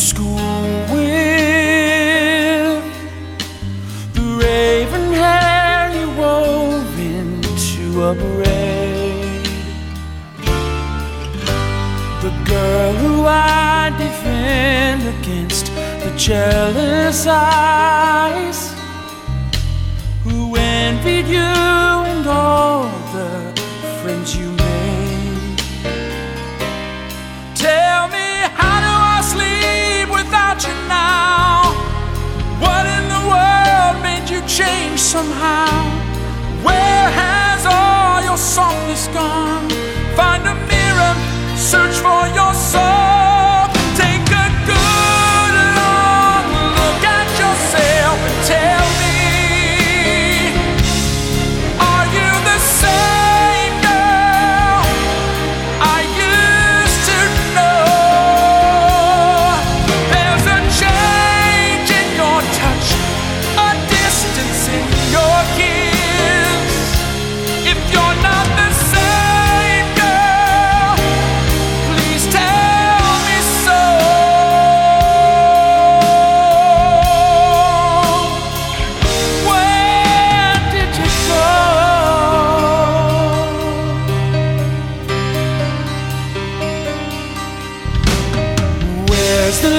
school with the raven hair you wove into a braid. The girl who I defend against the jealous eyes who envied you. Search for your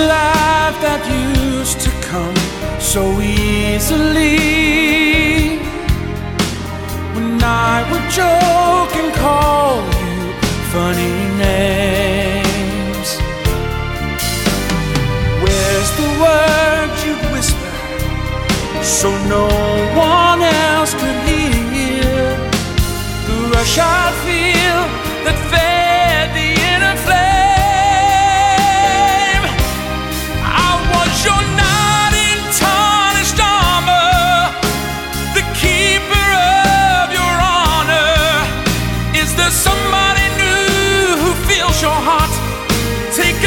life that used to come so easily. When I would joke and call. Nobody knew who feels your heart. Take